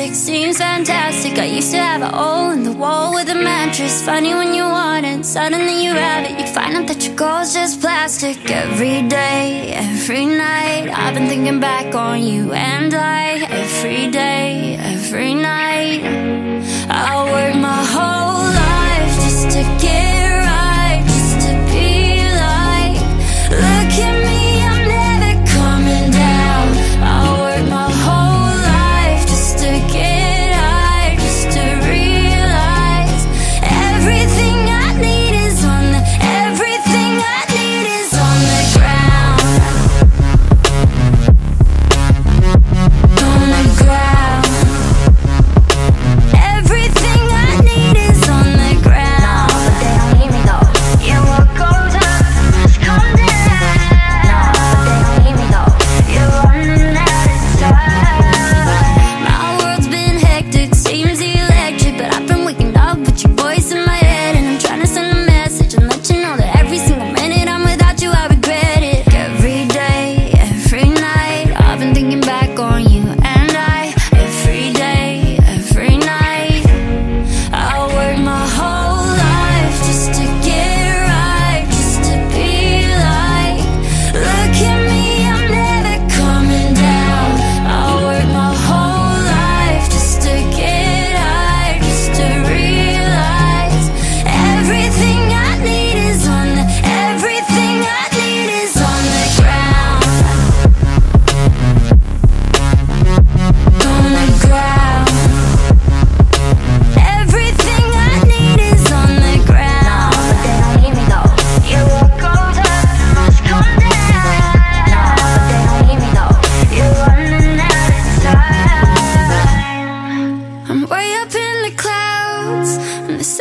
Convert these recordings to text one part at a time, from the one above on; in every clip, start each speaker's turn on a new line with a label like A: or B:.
A: magic seems fantastic. I used to have a hole in the wall with a mattress. Funny when you want it, suddenly you have it. You find out that your goal's just plastic. Every day, every night, I've been thinking back on you and I.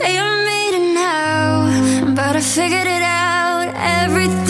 A: Say I'm made it now, but I figured it out. Everything.